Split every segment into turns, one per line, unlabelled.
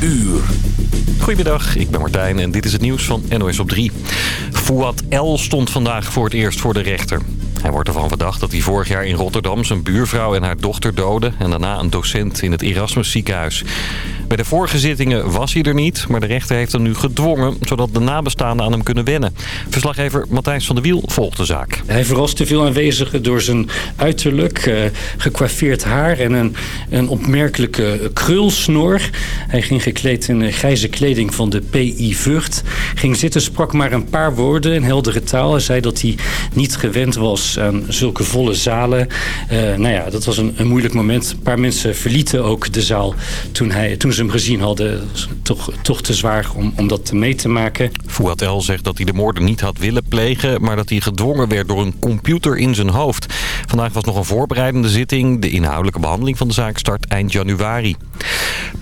uur.
Goedemiddag, ik ben Martijn en dit is het nieuws van NOS op 3. Fouad L. stond vandaag voor het eerst voor de rechter. Hij wordt ervan verdacht dat hij vorig jaar in Rotterdam zijn buurvrouw en haar dochter doodde... en daarna een docent in het Erasmus ziekenhuis. Bij de vorige zittingen was hij er niet, maar de rechter heeft hem nu gedwongen... zodat de nabestaanden aan hem kunnen wennen. Verslaggever Matthijs van der Wiel volgt de zaak.
Hij verraste veel aanwezigen door zijn uiterlijk, uh, haar... en een, een opmerkelijke krulsnor. Hij ging gekleed in grijze kleding van de PI Vught. Ging zitten, sprak maar een paar woorden in heldere taal. Hij zei dat hij niet gewend was aan zulke volle zalen. Uh, nou ja, dat was een, een, moeilijk moment. Een paar mensen verlieten ook de zaal toen, hij, toen ze hem gezien hadden. Toch, toch te zwaar om, om dat mee te maken.
Fouad El zegt dat hij de moorden niet had willen plegen... maar dat hij gedwongen werd door een computer in zijn hoofd. Vandaag was nog een voorbereidende zitting. De inhoudelijke behandeling van de zaak start eind januari.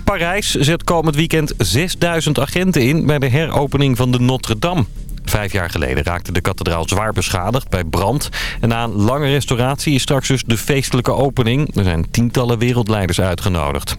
Parijs zet komend weekend 6000 agenten in... bij de heropening van de Notre-Dame. Vijf jaar geleden raakte de kathedraal zwaar beschadigd bij brand. En na een lange restauratie is straks dus de feestelijke opening. Er zijn tientallen wereldleiders uitgenodigd.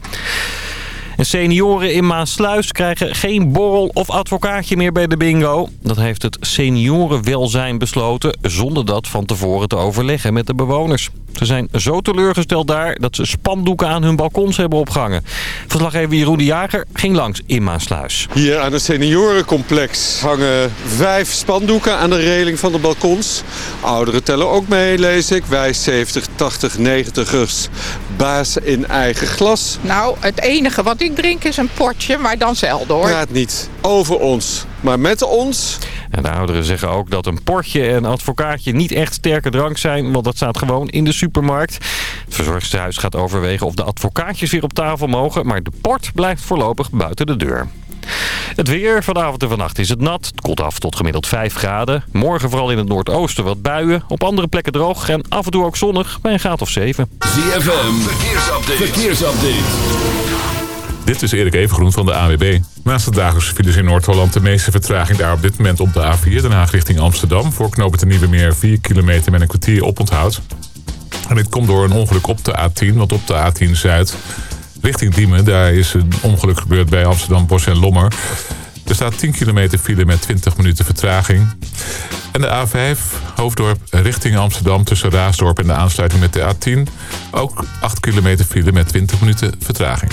En senioren in Maasluis krijgen geen borrel of advocaatje meer bij de bingo. Dat heeft het seniorenwelzijn besloten zonder dat van tevoren te overleggen met de bewoners. Ze zijn zo teleurgesteld daar dat ze spandoeken aan hun balkons hebben opgehangen. Verslaggever Jeroen de Jager ging langs in Maasluis.
Hier aan het seniorencomplex hangen vijf spandoeken aan de reling van de balkons. Ouderen tellen ook mee, lees ik. Wij 70, 80, 90ers. Baas in eigen glas.
Nou, het enige wat ik drink is een potje, maar dan zelden hoor.
Praat niet over ons, maar met ons.
En de ouderen zeggen ook dat een portje en advocaatje niet echt sterke drank zijn, want dat staat gewoon in de supermarkt. Het verzorgstehuis gaat overwegen of de advocaatjes weer op tafel mogen, maar de port blijft voorlopig buiten de deur. Het weer. Vanavond en vannacht is het nat. Het koelt af tot gemiddeld 5 graden. Morgen vooral in het noordoosten wat buien. Op andere plekken droog en af en toe ook zonnig bij een graad of 7.
ZFM. Verkeersupdate. Verkeersupdate.
Dit is Erik Evengroen van de AWB. Naast de dagelijkse files in Noord-Holland de meeste vertraging daar op dit moment op de A4 Den Haag richting Amsterdam. Voor de Nieuwe Meer 4 kilometer met een kwartier oponthoud. En dit komt door een ongeluk op de A10, want op de A10 Zuid richting Diemen, daar is een ongeluk gebeurd bij Amsterdam Bos en Lommer. Er staat 10 kilometer file met 20 minuten vertraging. En de A5, Hoofddorp richting Amsterdam tussen Raasdorp en de aansluiting met de A10. Ook 8 kilometer file met 20 minuten vertraging.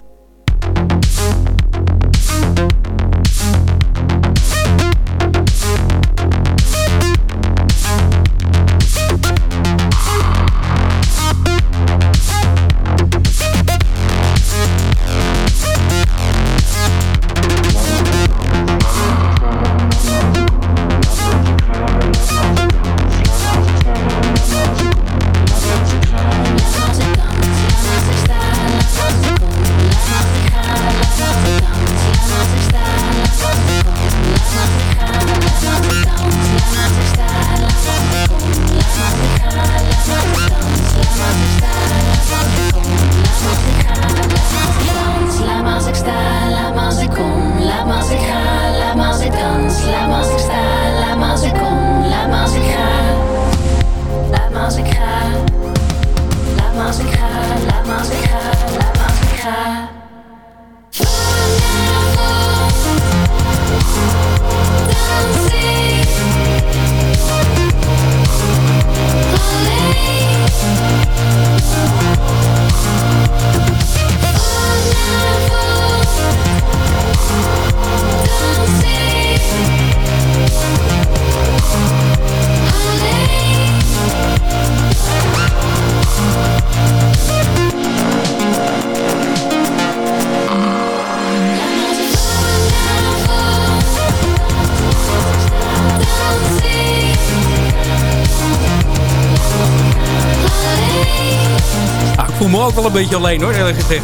Een beetje alleen hoor, eerlijk gezegd.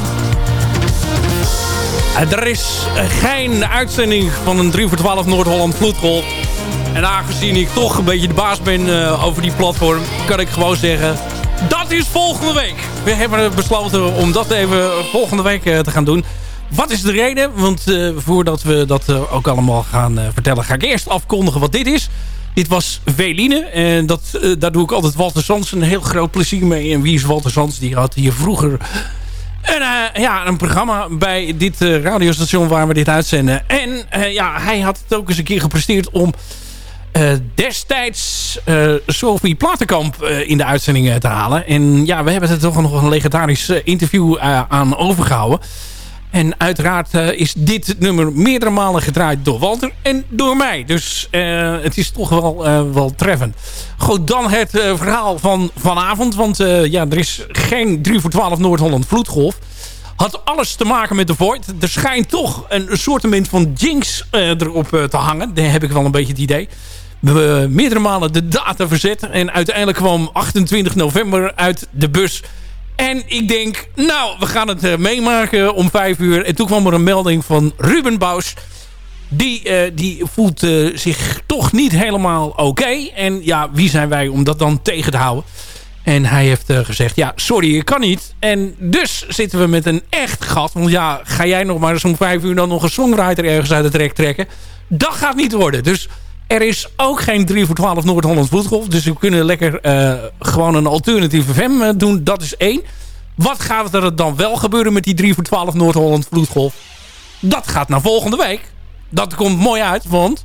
Er is geen uitzending van een 3 voor 12 Noord-Holland Vloedgolf. En aangezien ik toch een beetje de baas ben uh, over die platform... kan ik gewoon zeggen, dat is volgende week. We hebben besloten om dat even volgende week uh, te gaan doen. Wat is de reden? Want voordat we dat ook allemaal gaan vertellen... ga ik eerst afkondigen wat dit is. Dit was Veline. En dat, uh, daar doe ik altijd Walter Sands een heel groot plezier mee. En wie is Walter Sands? Die had hier vroeger een, uh, ja, een programma bij dit uh, radiostation waar we dit uitzenden. En ja, hij had het ook eens een keer gepresteerd om destijds Sophie Platenkamp in de uitzending te halen. En ja, we hebben er toch nog een legendarisch interview aan overgehouden. En uiteraard uh, is dit nummer meerdere malen gedraaid door Walter en door mij. Dus uh, het is toch wel, uh, wel treffend. Goed, dan het verhaal van vanavond. Want ja, er is geen 3 voor 12 Noord-Holland vloedgolf. Had alles te maken met de Void. Er schijnt toch een assortiment van jinx erop te hangen. Daar heb ik wel een beetje het idee. We hebben meerdere malen de data verzet. En uiteindelijk kwam 28 november uit de bus en ik denk, nou, we gaan het uh, meemaken om vijf uur. En toen kwam er een melding van Ruben Bous. Die, uh, die voelt uh, zich toch niet helemaal oké. En ja, wie zijn wij om dat dan tegen te houden? En hij heeft gezegd, ja, sorry, ik kan niet. En dus zitten we met een echt gat. Want ja, ga jij nog maar zo'n vijf uur dan nog een songwriter ergens uit het rek trekken? Dat gaat niet worden. Dus er is ook geen 3 voor 12 Noord-Hollands Vloedgolf. Dus we kunnen lekker uh, gewoon een alternatieve FM uh, doen. Dat is één. Wat gaat er dan wel gebeuren met die 3 voor 12 Noord-Holland Vloedgolf? Dat gaat naar volgende week. Dat komt mooi uit, want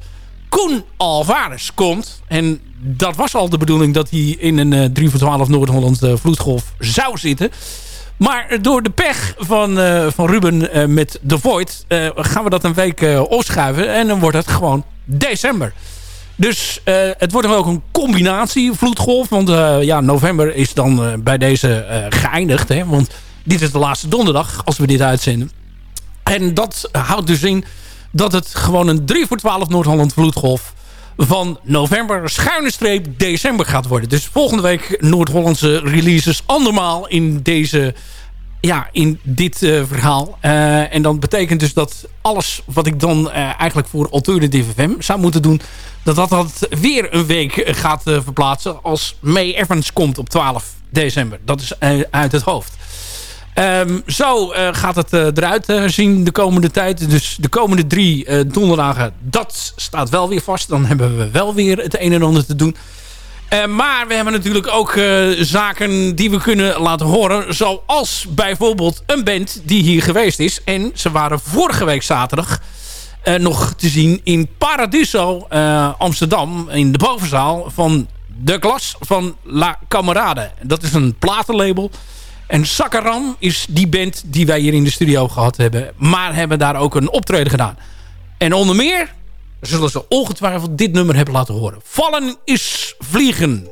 Koen Alvarez komt. En dat was al de bedoeling dat hij in een uh, 3 voor 12 Noord-Holland Vloedgolf zou zitten. Maar door de pech van, van Ruben met The Void gaan we dat een week opschuiven. En dan wordt het gewoon december. Dus het wordt ook een combinatie vloedgolf. Want ja, november is dan bij deze geëindigd. Hè, want dit is de laatste donderdag als we dit uitzenden. En dat houdt dus in dat het gewoon een 3 voor 12 Noord-Holland vloedgolf van november schuine streep december gaat worden. Dus volgende week Noord-Hollandse releases andermaal in deze ja, in dit uh, verhaal. Uh, en dan betekent dus dat alles wat ik dan uh, eigenlijk voor Alternative FM zou moeten doen... dat dat, dat weer een week gaat verplaatsen als May Evans komt op 12 december. Dat is uit het hoofd. Um, zo gaat het eruit zien de komende tijd. Dus de komende drie donderdagen, dat staat wel weer vast. Dan hebben we wel weer het een en ander te doen... Uh, maar we hebben natuurlijk ook uh, zaken die we kunnen laten horen. Zoals bijvoorbeeld een band die hier geweest is. En ze waren vorige week zaterdag nog te zien in Paradiso Amsterdam. In de bovenzaal van de klas van La Camarade. Dat is een platenlabel. En Sakaram is die band die wij hier in de studio gehad hebben. Maar hebben daar ook een optreden gedaan. En onder meer zullen ze ongetwijfeld dit nummer hebben laten horen. Vallen is vliegen.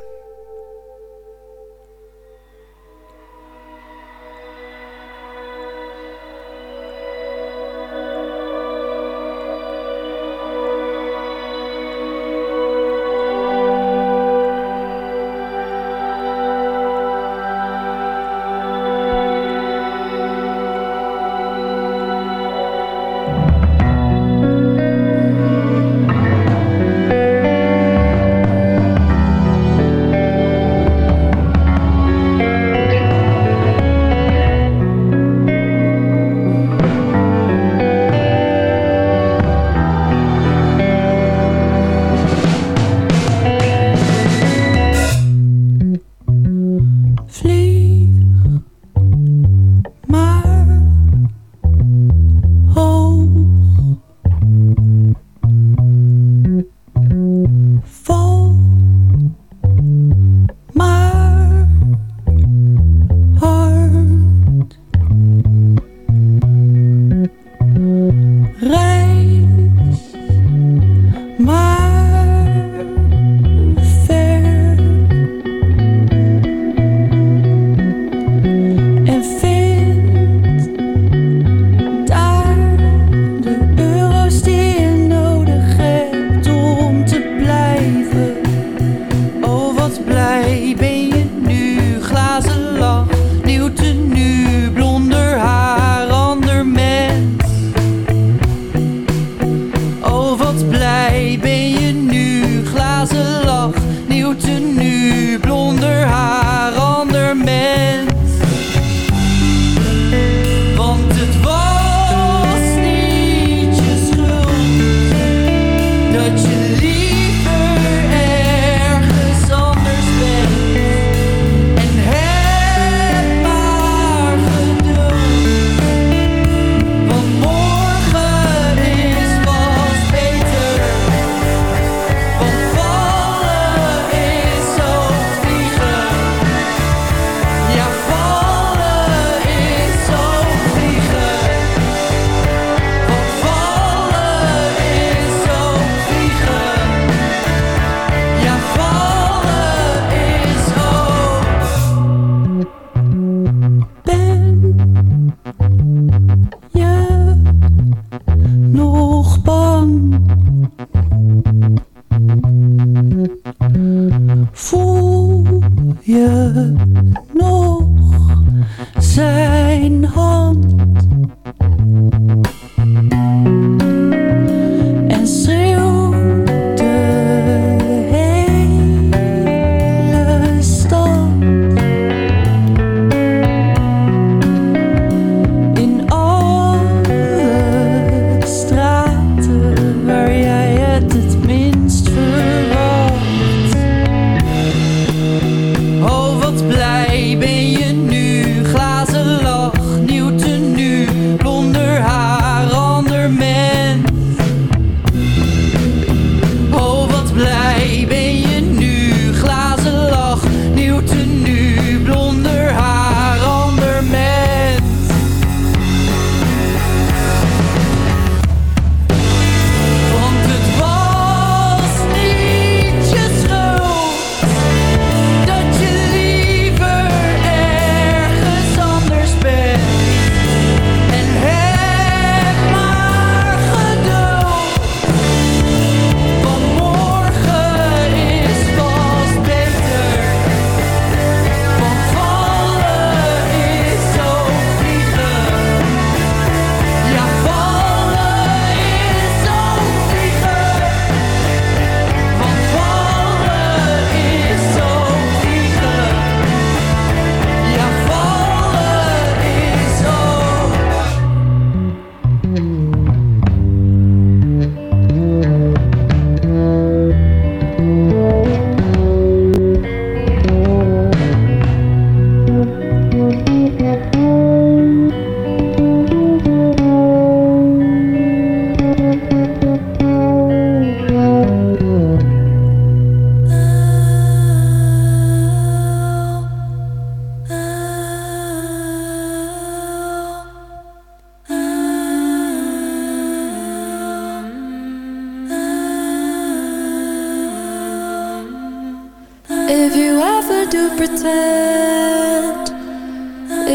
Do pretend.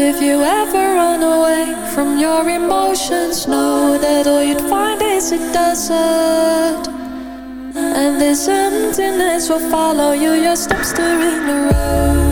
If you ever run away from your emotions, know that all you'd find is a desert. And this emptiness will follow you, your steps during the road.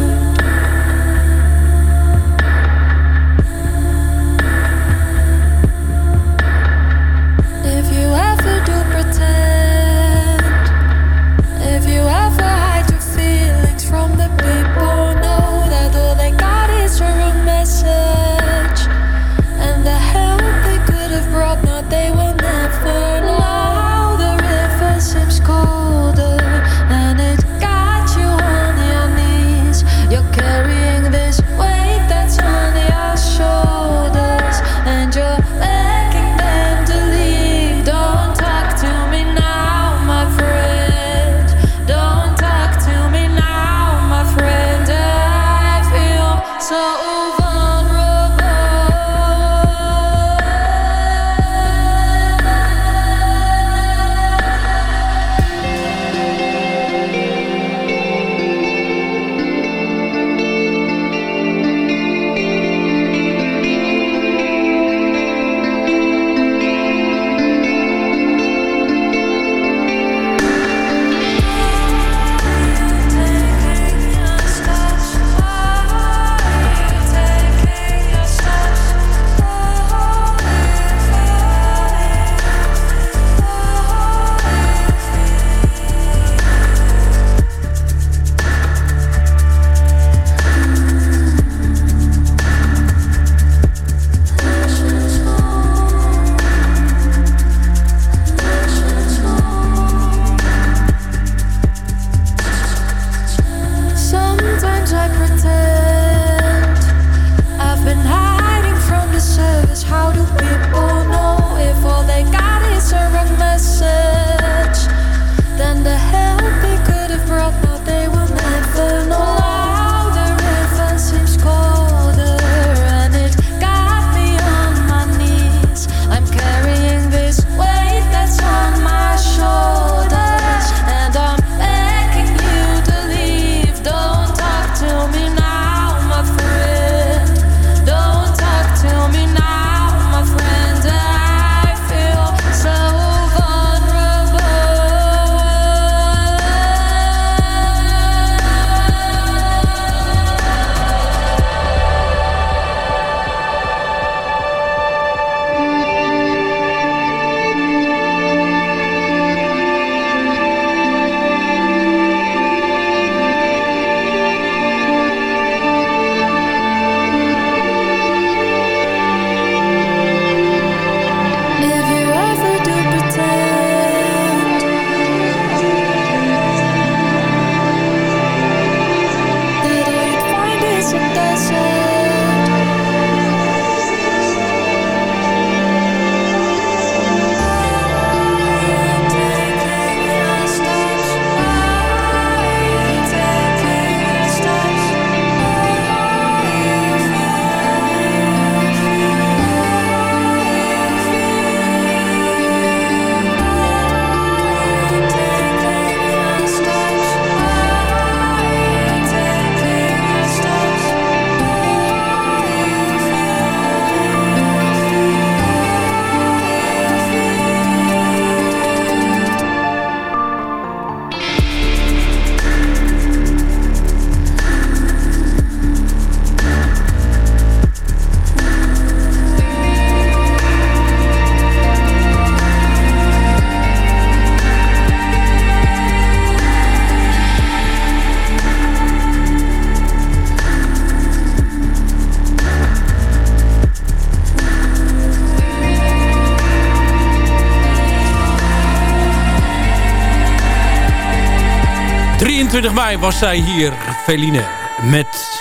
Mei was zij hier, Feline, met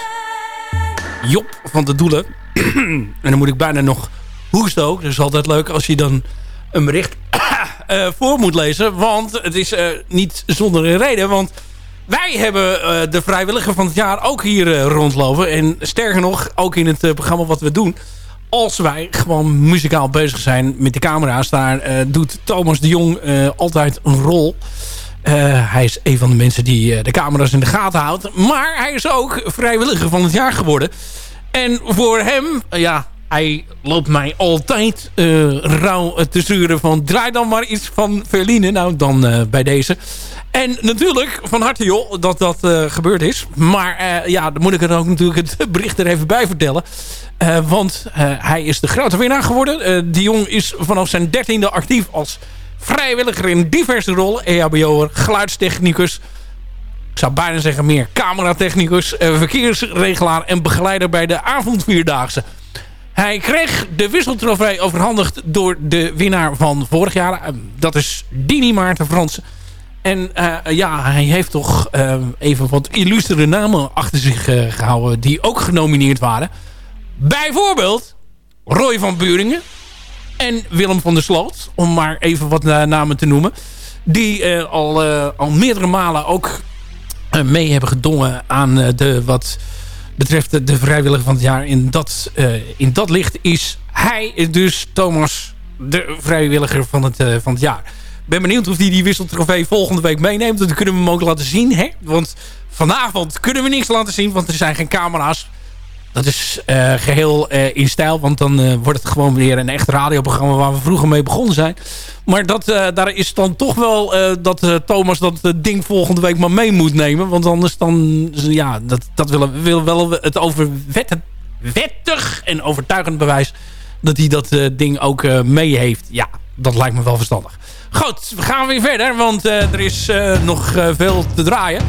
Job van de Doelen. en dan moet ik bijna nog hoesten ook. Is altijd leuk als je dan een bericht uh, voor moet lezen. Want het is uh, niet zonder een reden. Want wij hebben uh, de vrijwilliger van het jaar ook hier rondlopen. En sterker nog, ook in het programma wat we doen... als wij gewoon muzikaal bezig zijn met de camera's... daar doet Thomas de Jong altijd een rol... hij is een van de mensen die de camera's in de gaten houdt. Maar hij is ook vrijwilliger van het jaar geworden. En voor hem, ja, hij loopt mij altijd rauw te sturen van... draai dan maar iets van Verline. Nou, dan bij deze. En natuurlijk, van harte joh, dat dat gebeurd is. Maar ja, dan moet ik er ook natuurlijk het bericht er even bij vertellen. want hij is de grote winnaar geworden. die jong is vanaf zijn dertiende actief als vrijwilliger in diverse rollen. EHBO'er, geluidstechnicus... Ik zou bijna zeggen meer cameratechnicus, verkeersregelaar en begeleider bij de avondvierdaagse. Hij kreeg de wisseltrofee overhandigd door de winnaar van vorig jaar. Ehm, dat is Dini Maarten Fransen. En uh, ja, hij heeft toch uh, even wat illustere namen achter zich gehouden... die ook genomineerd waren. Bijvoorbeeld Roy van Buringen en Willem van der Sloot. Om maar even wat namen te noemen. Die al, al meerdere malen ook mee hebben gedongen aan de wat betreft de vrijwilliger van het jaar. In dat, in dat licht is hij dus Thomas de vrijwilliger van het, van het jaar. ben benieuwd of hij die wisseltrofee volgende week meeneemt. Dan kunnen we hem ook laten zien. Hè? Want vanavond kunnen we niks laten zien. Want er zijn geen camera's. Dat is uh, geheel uh, in stijl. Want dan uh, wordt het gewoon weer een echt radioprogramma waar we vroeger mee begonnen zijn. Maar dat, daar is dan toch wel dat Thomas dat ding volgende week maar mee moet nemen. Want anders dan, ja, dat, dat willen willen wel het over wettig en overtuigend bewijs dat hij dat ding ook mee heeft. Ja, dat lijkt me wel verstandig. Goed, we gaan weer verder, want er is nog veel te draaien.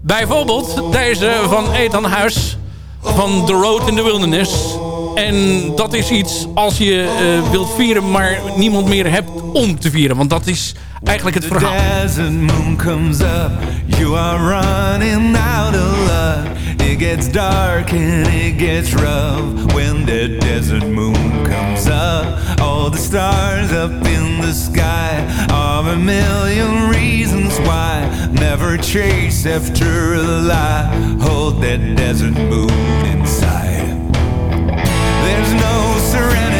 Bijvoorbeeld deze van Ethan Huis van The Road in the Wilderness. En dat is iets als je uh, wilt vieren, maar niemand meer hebt om te vieren. Want dat is eigenlijk het verhaal. The desert moon comes up, you are running out of luck. It gets dark and it gets rough when the desert moon comes up. All the stars up in the sky are a million reasons why. Never chase after a lie. Hold that desert moon inside. There's no serenity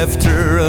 after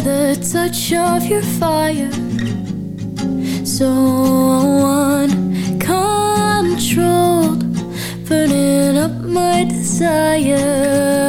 the touch of your fire. So uncontrolled, burning up my. Desire.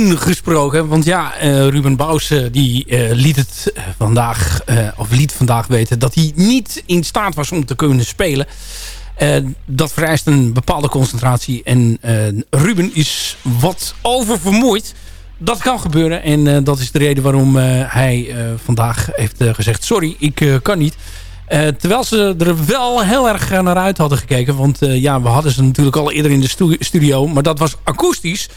Gesproken. Want ja, eh, Ruben Bous eh, die eh, liet het vandaag, of liet vandaag weten dat hij niet in staat was om te kunnen spelen. Dat vereist een bepaalde concentratie. En Ruben is wat oververmoeid. Dat kan gebeuren. En dat is de reden waarom hij vandaag heeft gezegd... sorry, ik kan niet. Terwijl ze er wel heel erg naar uit hadden gekeken. Want ja, we hadden ze natuurlijk al eerder in de stu- studio. Maar dat was akoestisch.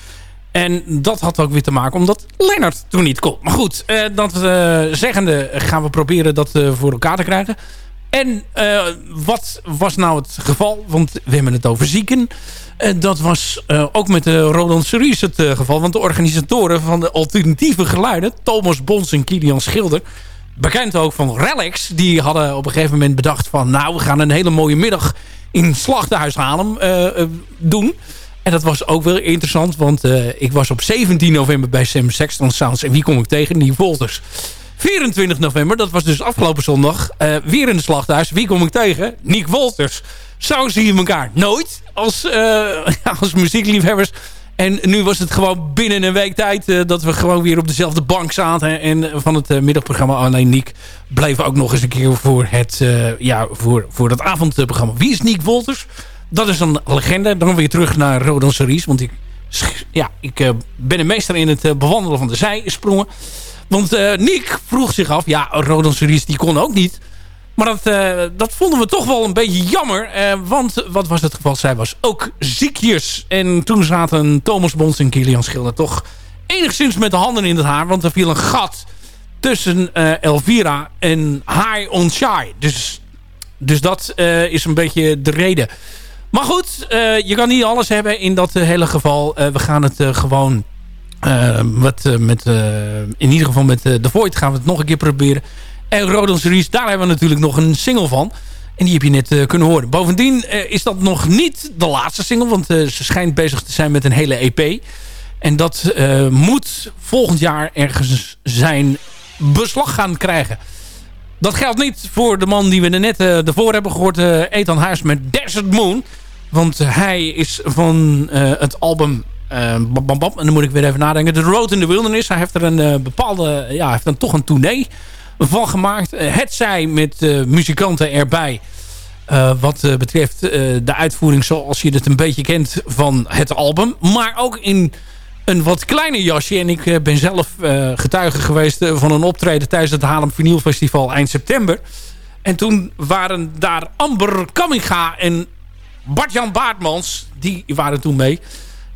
En dat had ook weer te maken omdat Lennart toen niet kon. Maar goed, eh, dat eh, zeggende gaan we proberen dat eh, voor elkaar te krijgen. En wat was nou het geval? Want we hebben het over zieken. Dat was ook met de Roland Series het geval. Want de organisatoren van de alternatieve geluiden... Thomas Bons en Kilian Schilder... bekend ook van Relax... die hadden op een gegeven moment bedacht van... nou, we gaan een hele mooie middag in Slachthuis Haarlem doen... En dat was ook wel interessant, want ik was op 17 november bij Sam Sexton Sounds. En wie kom ik tegen? Nick Wolters. 24 november, dat was dus afgelopen zondag, weer in de slachthuis. Wie kom ik tegen? Nick Wolters. Zo zie je elkaar nooit als, als muziekliefhebbers. En nu was het gewoon binnen een week tijd dat we gewoon weer op dezelfde bank zaten. En van het middagprogramma alleen Niek bleef ook nog eens een keer voor het, ja, voor, voor dat avondprogramma. Wie is Niek Wolters? Dat is een legende. Dan weer terug naar Rodan Series. Want ik, ja, ik ben een meester in het bewandelen van de zijsprongen. Want Niek vroeg zich af, ja, Rodan Series die kon ook niet. Maar dat, uh, dat vonden we toch wel een beetje jammer. Uh, want wat was het geval? Zij was ook ziekjes. En toen zaten Thomas Bons en Kilian Schilder toch enigszins met de handen in het haar. Want er viel een gat tussen uh, Elvira en High on Shy. Dus, dus dat is een beetje de reden. Maar goed, je kan niet alles hebben in dat hele geval. we gaan het gewoon... met, met, in ieder geval met The Void gaan we het nog een keer proberen. En Rodon Series, daar hebben we natuurlijk nog een single van. En die heb je net uh, kunnen horen. Bovendien uh, is dat nog niet de laatste single. Want uh, ze schijnt bezig te zijn met een hele EP. En dat moet volgend jaar ergens zijn beslag gaan krijgen. Dat geldt niet voor de man die we net ervoor hebben gehoord. Ethan Huis met Desert Moon. Want hij is van het album... bam, bam, bam, en dan moet ik weer even nadenken. The Road in the Wilderness. Hij heeft er een bepaalde... Ja, heeft dan toch een tournee van gemaakt. Eh, het zij met muzikanten erbij. Wat betreft de uitvoering zoals je het een beetje kent van het album. Maar ook in een wat kleiner jasje. En ik ben zelf getuige geweest van een optreden tijdens het Haarlem Vinyl Festival eind september. En toen waren daar Amber Kamminga en Bart-Jan Baartmans. Die waren toen mee.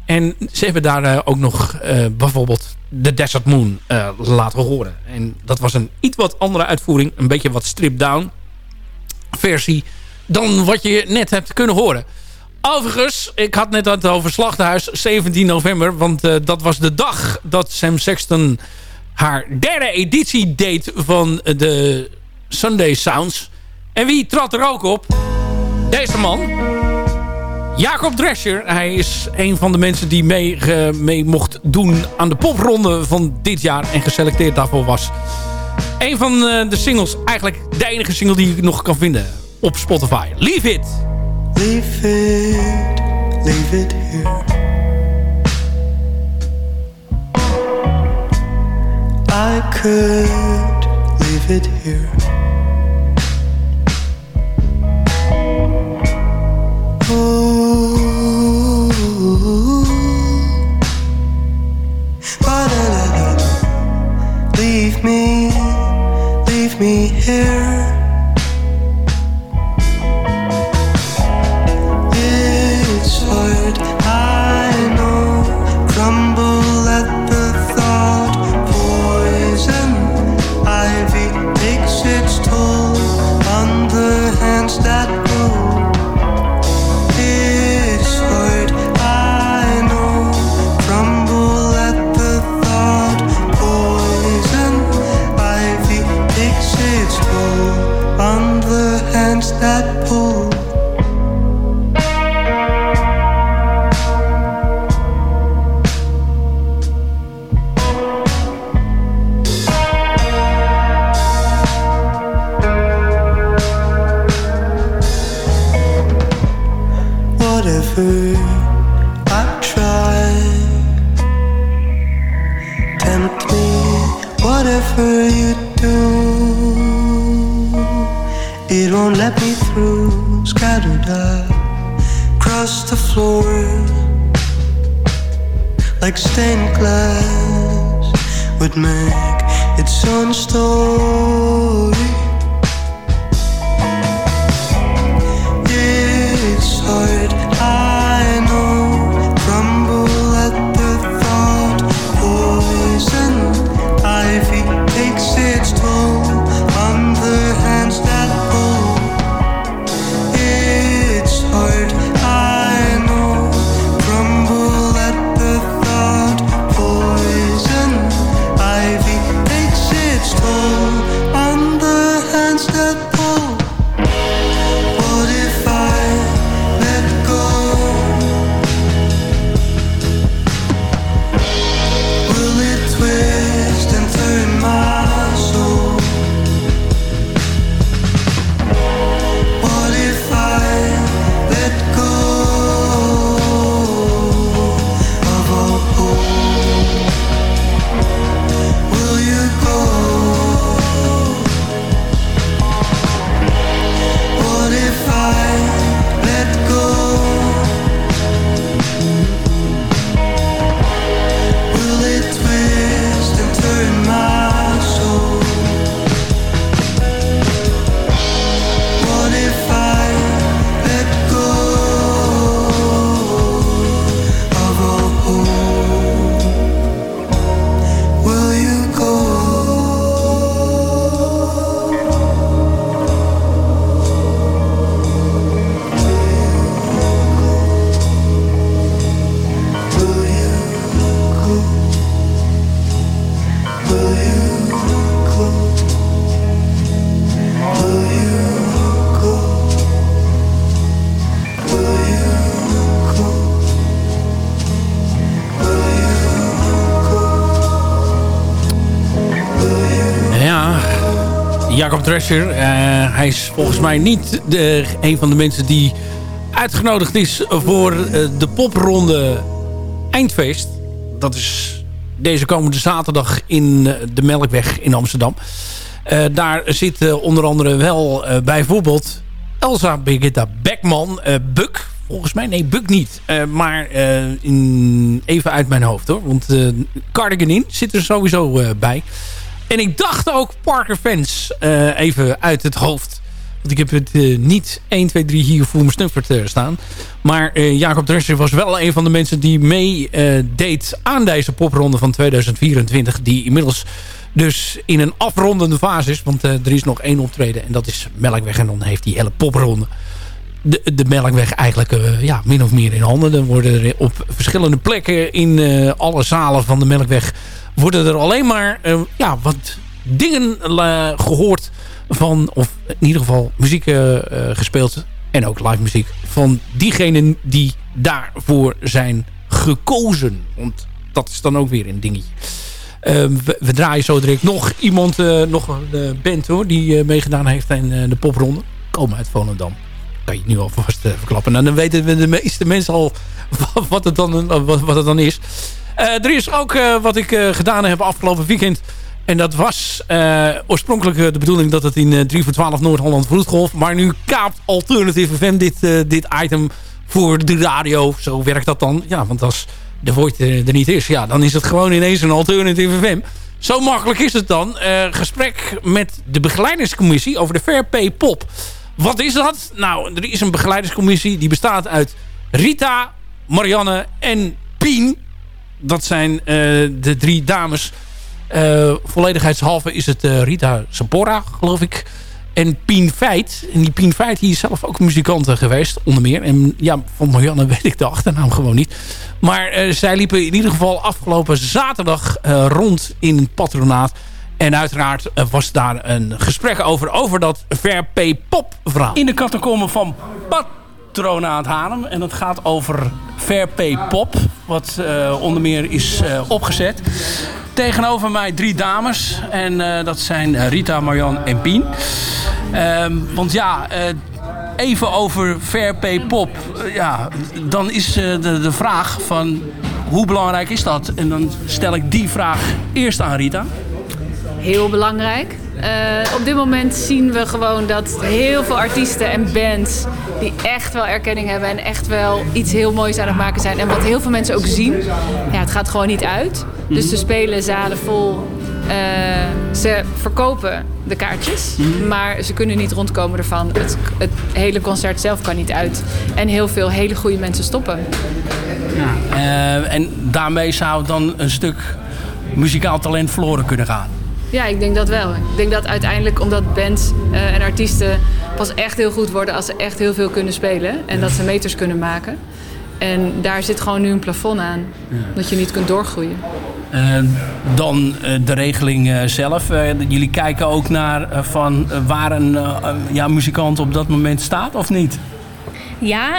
En ze hebben daar ook nog bijvoorbeeld The Desert Moon uh, laten horen. En dat was een iets wat andere uitvoering. Een beetje wat stripped down versie dan wat je net hebt kunnen horen. Overigens, ik had net het over Slachthuis, 17 november. Want dat was de dag dat Sam Sexton haar derde editie deed van de Sunday Sounds. En wie trad er ook op? Deze man. Jacob Drescher, hij is een van de mensen die mee, mee mocht doen aan de popronde van dit jaar en geselecteerd daarvoor was. Een van eh, de singles, eigenlijk de enige single die ik nog kan vinden op Spotify. Leave It.
Leave it, leave it here. I could leave it here. Leave me, leave me here.
Eh, hij is volgens mij niet de, een van de mensen die uitgenodigd is voor de popronde Eindfeest. Dat is deze komende zaterdag in de Melkweg in Amsterdam. daar zit onder andere wel bijvoorbeeld Elsa Birgitta Beckman, Buk volgens mij, nee, Buk niet. maar even uit mijn hoofd hoor. Want Cardigan in zit er sowieso bij. En ik dacht ook Parker Fans uh, even uit het hoofd. Want ik heb het uh, niet 1, 2, 3 hier voor mijn snuffert uh, staan. Maar Jacob Dresser was wel een van de mensen die meedeed aan deze popronde van 2024. Die inmiddels dus in een afrondende fase is. Want er is nog één optreden en dat is Melkweg. En dan heeft die hele popronde de, de Melkweg eigenlijk ja, min of meer in handen. Dan worden er op verschillende plekken in alle zalen van de Melkweg worden er alleen maar uh, ja, wat dingen gehoord van, of in ieder geval muziek gespeeld en ook live muziek van diegenen die daarvoor zijn gekozen. Want dat is dan ook weer een dingetje. We, we, draaien zo direct nog iemand, nog een band hoor, die meegedaan heeft in de popronde. Komen uit Volendam. Kan je nu alvast verklappen. En nou, dan weten de meeste mensen al wat het dan, wat, wat het dan is. Uh, er is ook wat ik gedaan heb afgelopen weekend. En dat was oorspronkelijk de bedoeling dat het in 3 voor 12 Noord-Holland Vloedgolf. Maar nu kaapt Alternative FM dit, dit item voor de radio. Zo werkt dat dan. Ja, want als de Voort er niet is, ja, dan is het gewoon ineens een Alternative FM. Zo makkelijk is het dan. gesprek met de begeleidingscommissie over de Fair Pay Pop. Wat is dat? Nou, er is een begeleidingscommissie die bestaat uit Rita, Marianne en Pien dat zijn uh, de drie dames. Uh, volledigheidshalve is het uh, Rita Sapora, geloof ik. En Pien Feit. En die Pien Feit die is zelf ook muzikant geweest, onder meer. En ja, van Marianne weet ik de achternaam gewoon niet. Maar zij liepen in ieder geval afgelopen zaterdag rond in het patronaat. En uiteraard was daar een gesprek over, over dat Pay Pop verhaal.
In de catacomben van Pat Patronaat Haarlem. En dat gaat over Pay Pop. Wat uh, onder meer is uh, opgezet. Tegenover mij drie dames. En dat zijn Rita, Marjan en Pien. Ehm, want ja, even over Fair Pay Pop. ja, dan is de, de vraag van hoe belangrijk is dat? En dan stel ik die vraag eerst aan Rita.
Heel belangrijk. Uh, op dit moment zien we gewoon dat heel veel artiesten en bands die echt wel erkenning hebben en echt wel iets heel moois aan het maken zijn. En wat heel veel mensen ook zien, ja, het gaat gewoon niet uit. Dus ze spelen zalen vol. Uh, ze verkopen de kaartjes, maar ze kunnen niet rondkomen ervan. Het, het, hele concert zelf kan niet uit. En heel veel hele goede mensen stoppen.
Uh, en daarmee zou dan een stuk muzikaal talent verloren kunnen gaan.
Ja, ik denk dat wel. Ik denk dat uiteindelijk omdat bands uh, en artiesten pas echt heel goed worden als ze echt heel veel kunnen spelen. En dat ze meters kunnen maken. En daar zit gewoon nu een plafond aan. Ja. Dat je niet kunt doorgroeien.
Uh, dan uh, de regeling uh, zelf. jullie kijken ook naar van waar een ja, muzikant op dat moment staat of niet?
Ja,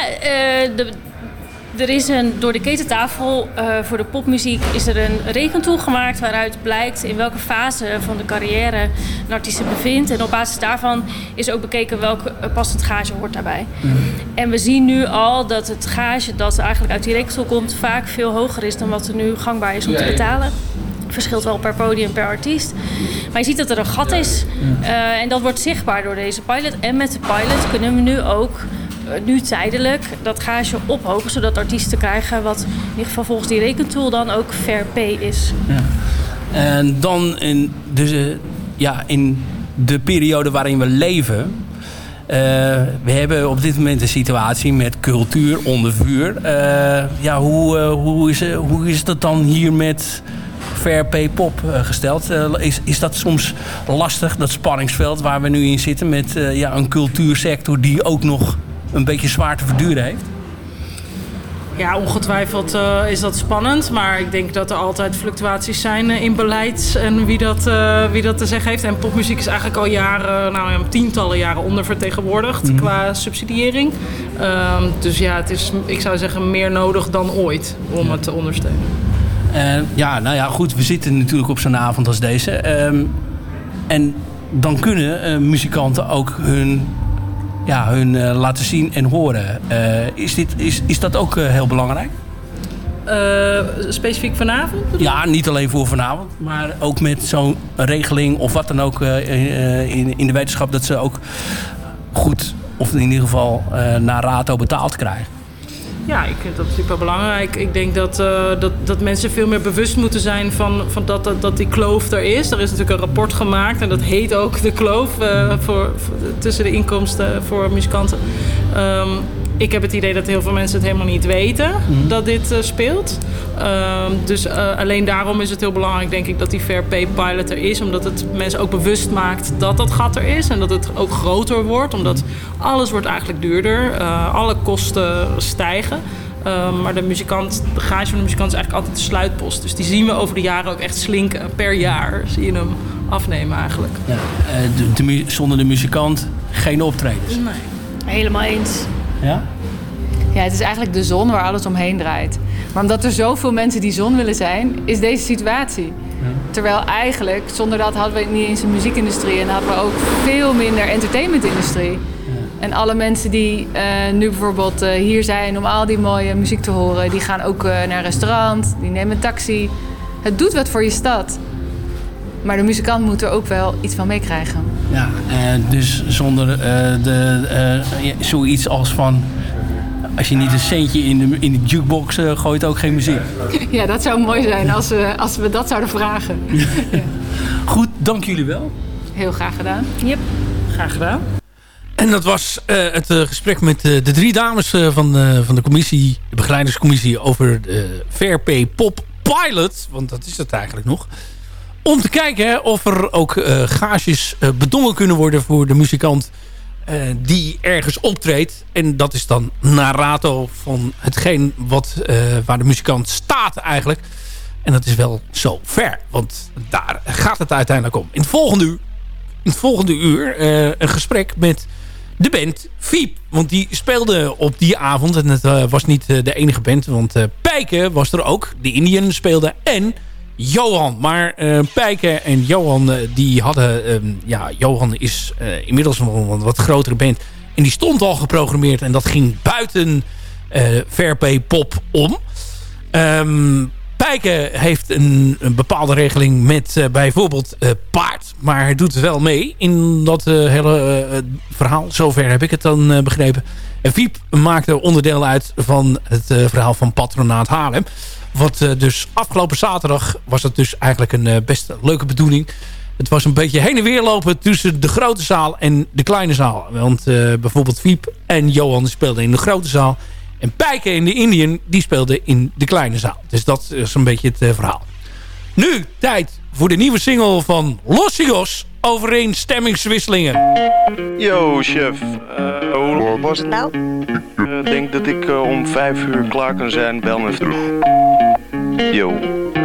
de, er is een, door de ketentafel uh, voor de popmuziek is er een rekentool gemaakt waaruit blijkt in welke fase van de carrière een artiest zich bevindt. En op basis daarvan is ook bekeken welk passend gage hoort daarbij. Mm. En we zien nu al dat het gage dat eigenlijk uit die rekentool komt vaak veel hoger is dan wat er nu gangbaar is om te betalen verschilt wel per podium, per artiest. Maar je ziet dat er een gat is. Uh, en dat wordt zichtbaar door deze pilot. En met de pilot kunnen we nu ook eh, nu tijdelijk dat gage ophogen, zodat artiesten krijgen wat in ieder geval volgens die rekentool dan ook fair pay is. Ja.
En dan in, dus, ja, in de periode waarin we leven, uh, we hebben op dit moment een situatie met cultuur onder vuur. Uh, ja, hoe, hoe, is, hoe is dat dan hier met fair pay pop gesteld? is, is dat soms lastig, dat spanningsveld waar we nu in zitten met ja, een cultuursector die ook nog een beetje zwaar te verduren heeft?
Ja, ongetwijfeld uh, is dat spannend. Maar ik denk dat er altijd fluctuaties zijn uh, in beleid en wie dat, uh, wie dat te zeggen heeft. En popmuziek is eigenlijk al jaren, nou ja, tientallen jaren ondervertegenwoordigd mm -hmm. qua subsidiëring. Ehm, dus ja, het is, ik zou zeggen, meer nodig dan ooit om ja. het te ondersteunen.
ja, nou ja, goed. We zitten natuurlijk op zo'n avond als deze. Um, en dan kunnen eh, muzikanten ook hun, ja, hun eh, laten zien en horen. Eh, is, dit, is, is dat ook eh, heel belangrijk?
Specifiek vanavond?
Ja, niet alleen voor vanavond, maar ook met zo'n regeling of wat dan ook in, in de wetenschap dat ze ook goed, of in ieder geval naar rato betaald krijgen.
Ja, ik vind dat super belangrijk. Ik denk dat, eh, dat, dat mensen veel meer bewust moeten zijn van, van dat, dat, dat die kloof er is. Er is natuurlijk een rapport gemaakt en dat heet ook de kloof eh, voor, tussen de inkomsten voor muzikanten. Ehm, ik heb het idee dat heel veel mensen het helemaal niet weten dat dit eh, speelt. Ehm, dus eh, alleen daarom is het heel belangrijk, denk ik, dat die Fair Pay Pilot er is. Omdat het mensen ook bewust maakt dat dat gat er is. En dat het ook groter wordt. Omdat alles wordt eigenlijk duurder. Uh, alle kosten stijgen. Um, maar de muzikant, de gage van de muzikant is eigenlijk altijd de sluitpost. Dus die zien we over de jaren ook echt slinken. Per jaar zie je hem afnemen eigenlijk.
Ja, eh, de, de mu- zonder de muzikant geen optredens.
Helemaal eens.
Ja?
Ja, het is eigenlijk de zon waar alles omheen draait. Maar omdat er zoveel mensen die zon willen zijn, is deze situatie. Terwijl eigenlijk, zonder dat hadden we niet eens een muziekindustrie en hadden we ook veel minder entertainmentindustrie. En alle mensen die eh, nu bijvoorbeeld eh, hier zijn om al die mooie muziek te horen, die gaan ook eh, naar een restaurant, die nemen een taxi. Het doet wat voor je stad. Maar de muzikant moet er ook wel iets van meekrijgen.
Ja, eh, dus zonder eh, de, eh, ja, zoiets als van... Als je niet een centje in de, in de jukebox eh, gooit, ook geen muziek.
Ja, dat zou mooi zijn als we, als we dat zouden vragen.
Goed, dank jullie wel.
Heel graag gedaan. Yep.
Graag gedaan.
En dat was eh, het eh, gesprek met eh, de drie dames eh, van, eh, van de commissie, de begeleidingscommissie over de Fair Pay Pop Pilot. Want dat is het eigenlijk nog. Om te kijken of er ook eh, gages eh, bedongen kunnen worden voor de muzikant eh, die ergens optreedt. En dat is dan narato van hetgeen wat, waar de muzikant staat eigenlijk. En dat is wel zo ver, want daar gaat het uiteindelijk om. In het volgende uur, in het volgende uur een gesprek met de band Fiep. Want die speelde op die avond. En het was niet de enige band. Want Pijken was er ook. De Indian speelde. En Johan. Maar eh Pijken en Johan eh, die hadden... ehm, ja, Johan is eh, inmiddels een wat grotere band. En die stond al geprogrammeerd. En dat ging buiten eh Fair Pay Pop om. Ehm Pijken heeft een, een bepaalde regeling met bijvoorbeeld paard. Maar hij doet wel mee in dat hele verhaal. Zover heb ik het dan begrepen. En Fiep maakte onderdeel uit van het verhaal van Patronaat Haarlem. Wat eh, dus afgelopen zaterdag was het dus eigenlijk een eh, best leuke bedoeling. Het was een beetje heen en weer lopen tussen de grote zaal en de kleine zaal. Want eh, bijvoorbeeld Fiep en Johan speelden in de grote zaal. En Pijken in de Indian, die speelde in de kleine zaal. Dus dat is een beetje het verhaal. Nu, tijd voor de nieuwe single van Lossios. Overeenstemmingswisselingen.
Yo, chef. Hoe was het nou? Ik denk dat ik om vijf uur klaar kan zijn. Bel me terug. Yo, eh,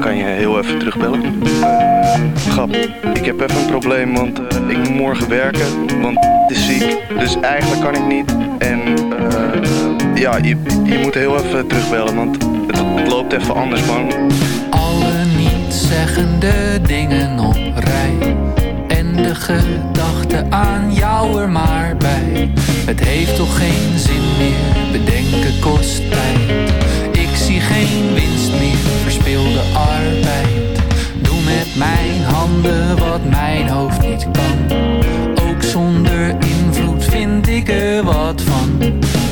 kan je heel even terugbellen? Eh, grap, ik heb even een probleem, want eh, ik moet morgen werken. Want het is ziek, dus eigenlijk kan ik niet. En ja, je, moet heel even terugbellen, want het, het loopt even anders, man.
Alle niet-zeggende dingen op rij. En de gedachte aan jou er maar bij. Het heeft toch geen zin meer, bedenken kost tijd. Verspilde arbeid. Doe met mijn handen wat mijn hoofd niet kan. Ook zonder invloed vind ik er wat van.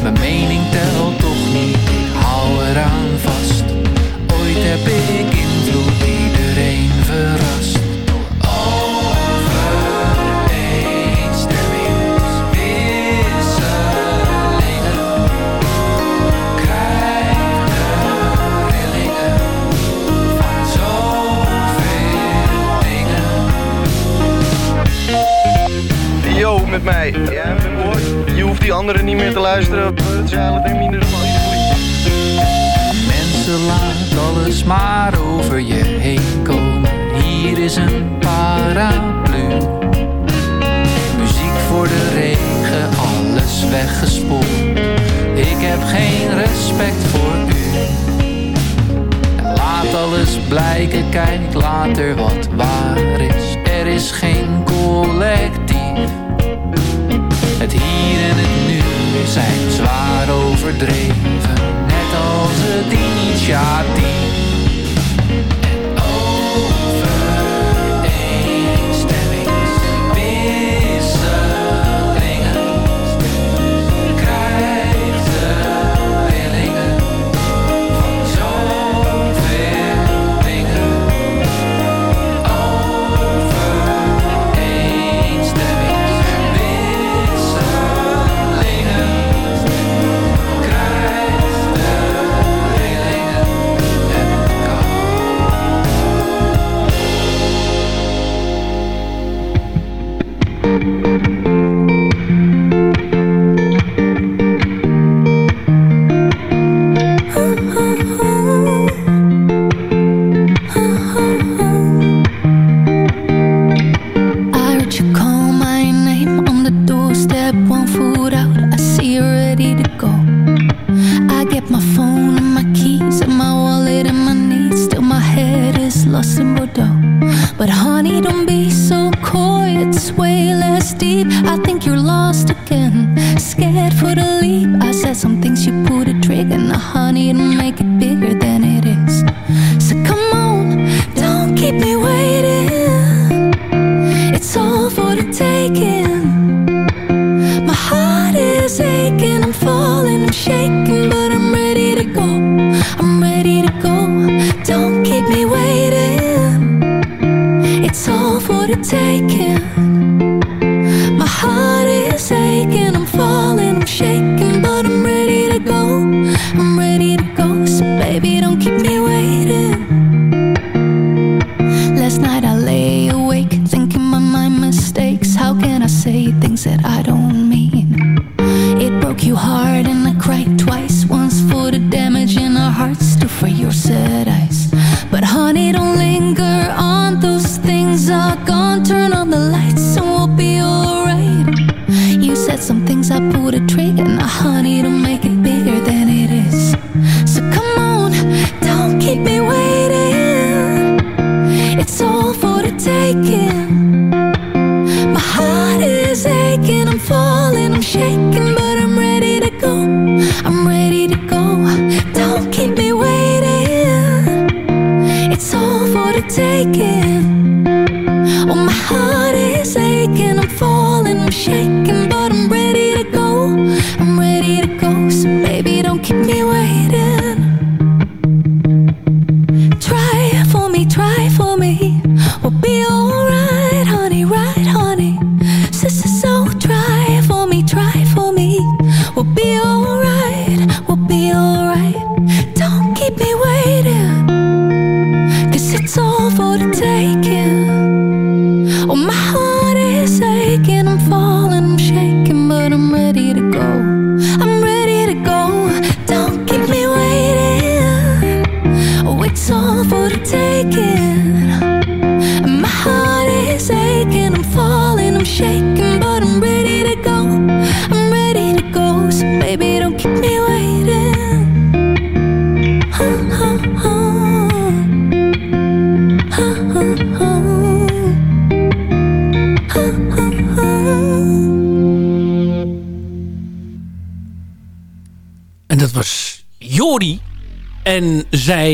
Mijn mening telt toch niet, ik hou eraan vast. Ooit heb ik invloed,
met mij. Je hoeft die anderen niet meer te luisteren. Het is eigenlijk je minder
Mensen, laat alles maar over je heen komen. Hier is een paraplu. Muziek voor de regen, alles weggespoeld. Ik heb geen respect voor u. Laat alles blijken, kijk later wat waar is. Er
is geen collectief. Het hier en het nu zijn zwaar overdreven, net als het initiatief.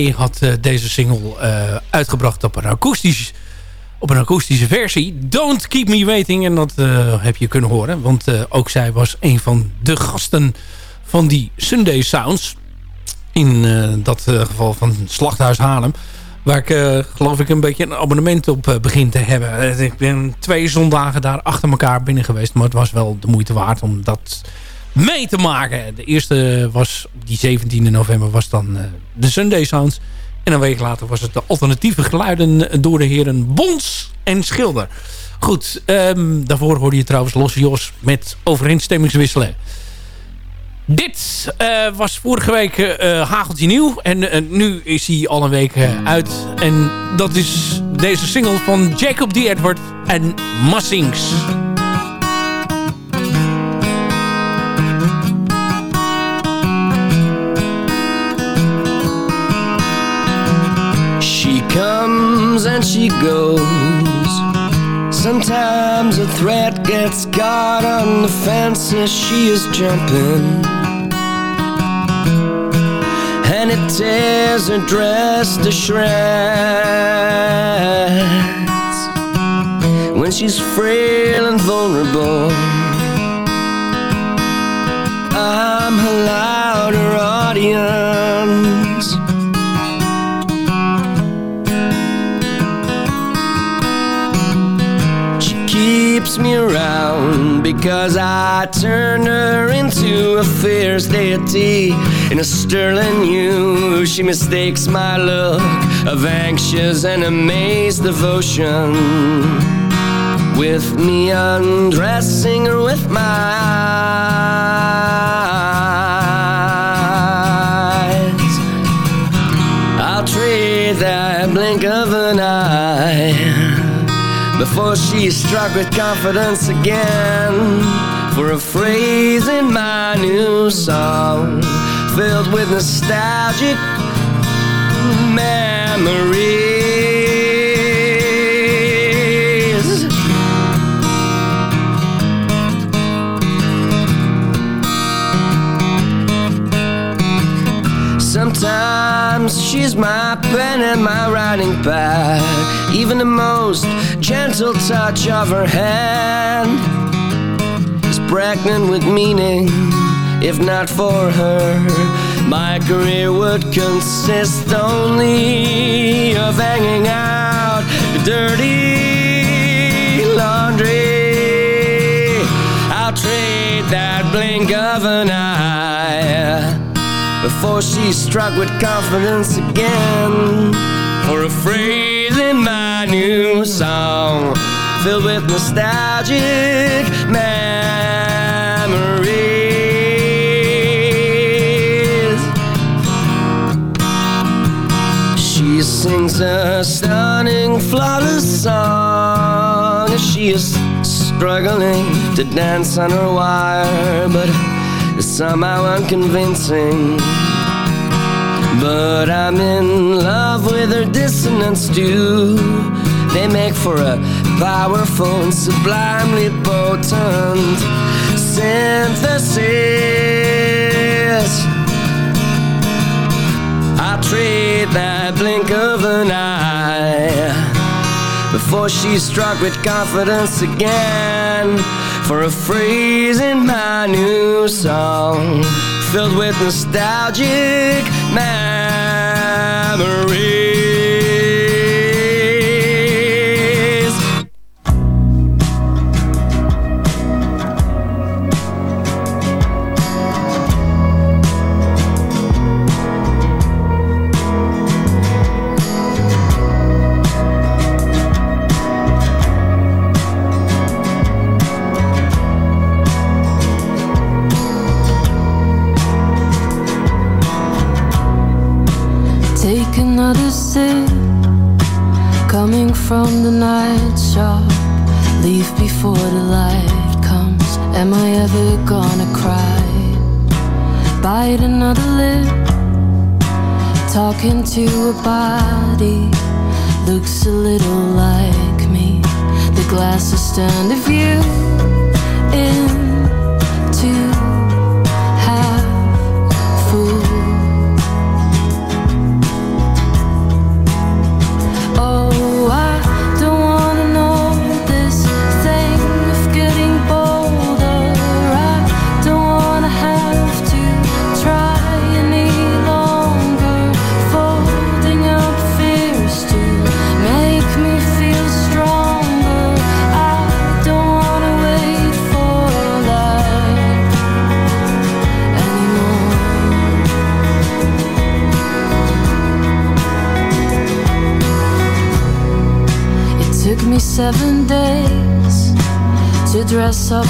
Had eh, deze single eh, uitgebracht op een, akoestisch, op een akoestische versie. Don't Keep Me Waiting. En dat eh, heb je kunnen horen. Want ook zij was een van de gasten van die Sunday Sounds. In dat geval van Slachthuis Haarlem. Waar ik geloof ik een beetje een abonnement op uh, begin te hebben. Ik ben twee zondagen daar achter elkaar binnen geweest. Maar het was wel de moeite waard om dat mee te maken. De eerste was op die 17 november was dan eh, de Sunday Sounds. En een week later was het de alternatieve geluiden door de heren Bons en Schilder. Goed, ehm, daarvoor hoorde je trouwens Los Jos met overeenstemmingswisselen. Dit eh, was vorige week uh, Hageltje Nieuw. En nu is hij al een week uit. En dat is deze single van Jacob D. Edward en Massings.
and she goes.
Sometimes a threat gets caught on the fence as she is jumping. And it tears her dress to shreds when she's frail and vulnerable. I'm her louder. Because I turn her into a fierce deity in a sterling hue. She mistakes my look of anxious and amazed devotion with me undressing her with my eyes. I'll trade that blink of an eye before she's struck with confidence again for a phrase in my new song filled with nostalgic memories. Sometimes she's my pen and my writing pad. Even the most gentle touch of her hand is pregnant with meaning. If not for her, my career would consist only of hanging out dirty laundry. I'll trade that blink of an eye before she's struck with confidence again for a phrase my new song filled with nostalgic memories. She sings a stunning, flawless song as she is struggling to dance on her wire, but somehow unconvincing. But I'm in love with her dissonance too. They make for a powerful and sublimely potent synthesis. I'll trade that blink of an eye before she's struck with confidence again for a phrase in my new song filled with nostalgic
the rain.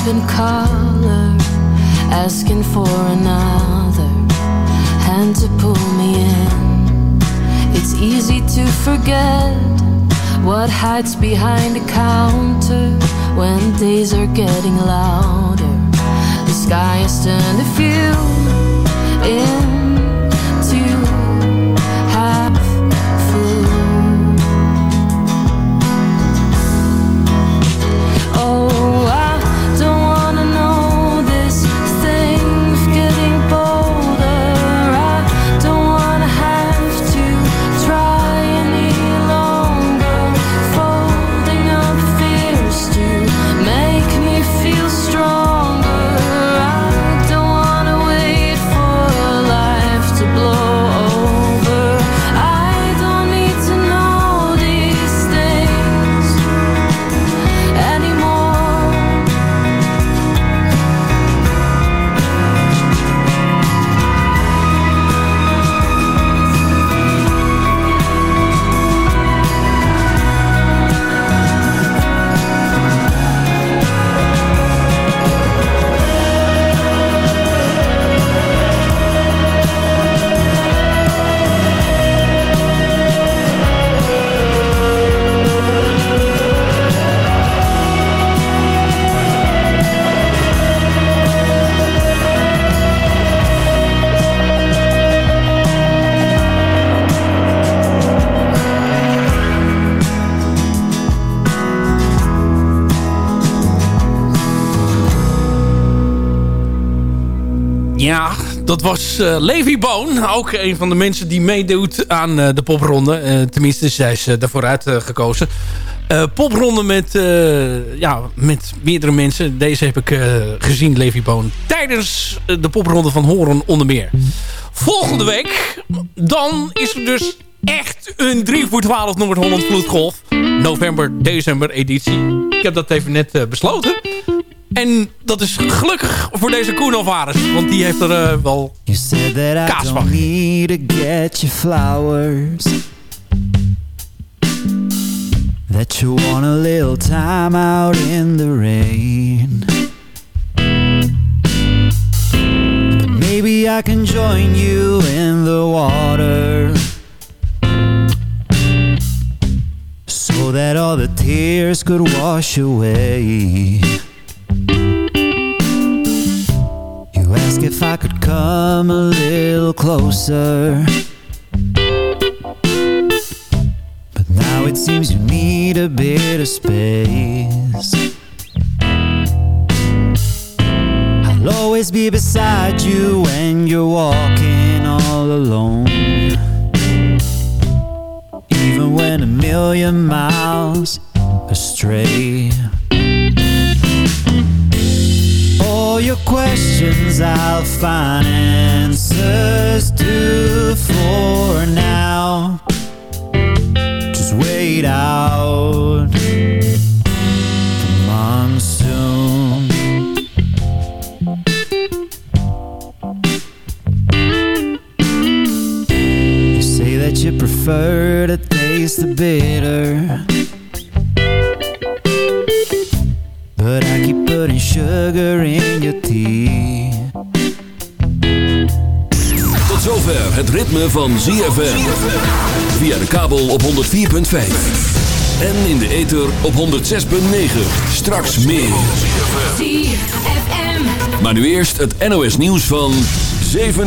been caught
dat was uh, Levi Boon. Ook een van de mensen die meedoet aan uh, de popronde. Uh, tenminste, zij is daarvoor uitgekozen. popronde met, ja, met meerdere mensen. Deze heb ik gezien, Levi Boon. Tijdens de popronde van Horen onder meer. Volgende week, dan is er dus echt een 3 voor 12 nummer Holland Vloedgolf. November, december editie. Ik heb dat even net besloten. En dat is gelukkig voor deze Koen Alvarez. Want die heeft er uh, wel you said that kaas van. I need to get you flowers. That you want a little time out in the rain. But maybe I can join you in the water. So that all the tears could wash away. Ask if I could come a little closer. But now it seems you need a bit of space. I'll always be beside you when you're walking all alone. Even when a million miles astray all your questions I'll find answers to for now. Just wait out the You say that you prefer to taste the bitter But I keep putting sugar in your tea.
Tot zover het ritme van ZFM. Via de kabel op 104.5. En in de ether op 106.9. Straks meer. ZFM. Maar nu eerst het NOS nieuws van 7